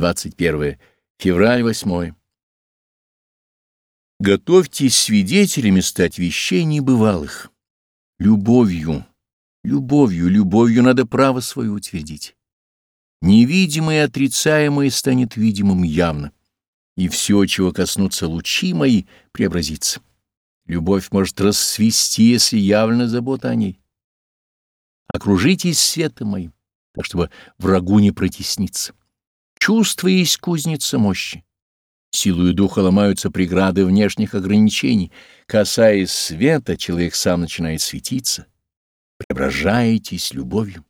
21 февраль 8 Готовьтесь свидетелями стать вещей небывалых. Любовью, любовью, любовью надо право свое утвердить. Невидимое и отрицаемое станет видимым явно, и все, чего коснутся лучи мои, преобразится. Любовь может расцвести, если явлена забота о ней. Окружитесь светом моим, так чтобы врагу не протесниться. Чувство есть кузница мощи. Силою духа ломаются преграды внешних ограничений. Касаясь света, человек сам начинает светиться. Преображаетесь любовью.